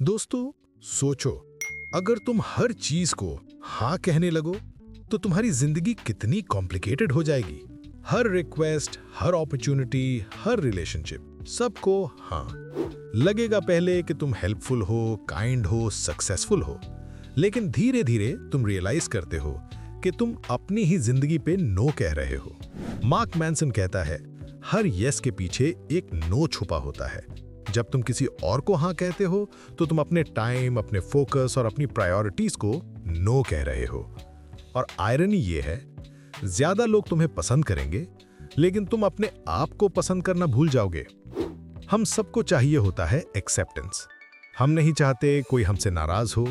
दोस्तों, सोचो, अगर तुम हर चीज़ को हाँ कहने लगो तो तुम्हारी ज़िंदगी कितनी कॉम्प्लिकेटेड हो जाएगी। हर रिक्वेस्ट हर अपॉर्चुनिटी हर रिलेशनशिप सबको हाँ। लगेगा पहले कि तुम हेल्पफुल हो काइंड हो सक्सेसफुल हो। लेकिन धीरे धीरे तुम रियलाइज़ करते हो कि तुम अपनी ही ज़िंदगी पे नो कह रहे हो। मार्क मैंसन कहता है, हर यस के पीछे एक नो छुपा होता है। जब तुम किसी और को हाँ कहते हो तो तुम अपने टाइम अपने फोकस और अपनी प्रायोरिटीज को नो कह रहे हो। और आयरनी ये है, ज़्यादा लोग तुम्हें पसंद करेंगे, लेकिन तुम अपने आप को पसंद करना भूल जाओगे। हम सबको चाहिए होता है एक्सेप्टेंस हम नहीं चाहते कोई हमसे नाराज़ हो।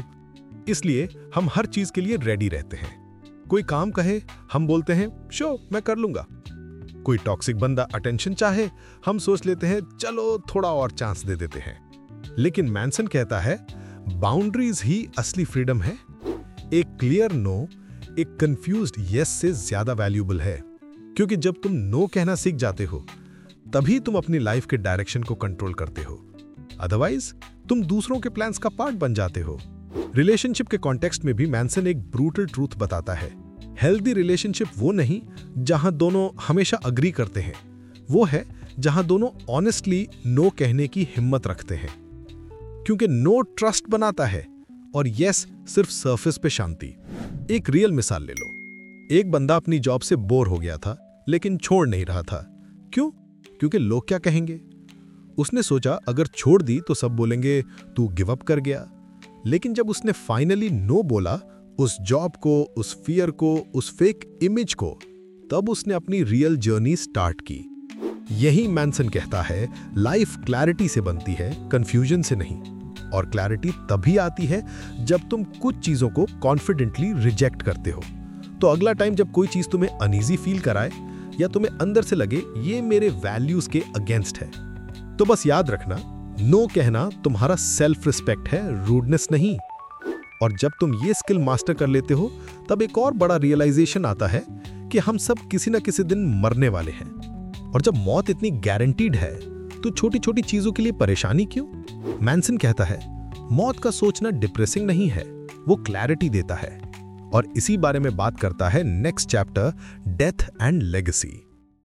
इसलिए हम हर चीज़ के लिए रेडी रहते हैं। कोई काम कहे, हम बोलते हैं, शो, मैं कर लूँगा। कोई टॉक्सिक बंदा अटेंशन चाहे, हम सोच लेते हैं, चलो थोड़ा और चांस दे देते हैं। लेकिन मैंसन कहता है बाउंड्रीज ही असली फ्रीडम है। एक क्लियर नो एक कंफ्यूज यस से ज़्यादा वैल्यूबल है। क्योंकि जब तुम नो कहना सीख जाते हो, तभी तुम अपनी लाइफ के डायरेक्शन को कंट्रोल करते हो। अदरवाइज़ तुम दूसरों के प्लान्स का पार्ट बन जाते हो। रिलेशनशिप के कॉन्टेक्स्ट में भी मैंसन एक ब्रूटल ट्रूथ बताता है। हेल्दी रिलेशनशिप वो नहीं जहाँ दोनों हमेशा अग्री करते हैं। वो है जहाँ दोनों ऑनेस्टली नो कहने की हिम्मत रखते हैं। क्योंकि नो ट्रस्ट बनाता है और यस सिर्फ़ सरफेस पे शांति। एक रियल मिसाल ले लो। एक बंदा अपनी जॉब से बोर हो गया था, लेकिन छोड़ नहीं रहा था। क्यों? क्योंकि लोग क्या कहेंगे? उसने सोचा, अगर छोड़ दी तो सब बोलेंगे, तू गिव अप कर गया। लेकिन जब उसने फाइनली नो बोला उस जॉब को, उस फियर को, उस फेक इमेज को, तब उसने अपनी रियल जर्नी स्टार्ट की। यही मैंसन कहता है लाइफ क्लैरिटी से बनती है कंफ्यूजन से नहीं। और क्लैरिटी तभी आती है जब तुम कुछ चीज़ों को कॉन्फिडेंटली रिजेक्ट करते हो। तो अगला टाइम जब कोई चीज़ तुम्हें अनईजी फील कराए, या तुम्हें अंदर से लगे, ये मेरे वैल्यूज़ के अगेंस्ट है। तो बस याद रखना नो कहना तुम्हारा सेल्फ रिस्पेक्ट है रूडनेस नहीं। और जब तुम ये स्किल मास्टर कर लेते हो, तब एक और बड़ा रियलाइजेशन आता है कि हम सब किसी न किसी दिन मरने वाले हैं। और जब मौत इतनी गारंटीड है तो छोटी छोटी चीज़ों के लिए परेशानी क्यों? मैंसन कहता है, मौत का सोचना डिप्रेसिंग नहीं है, वो क्लैरिटी देता है। और इसी बारे में बात करता है next chapter death and legacy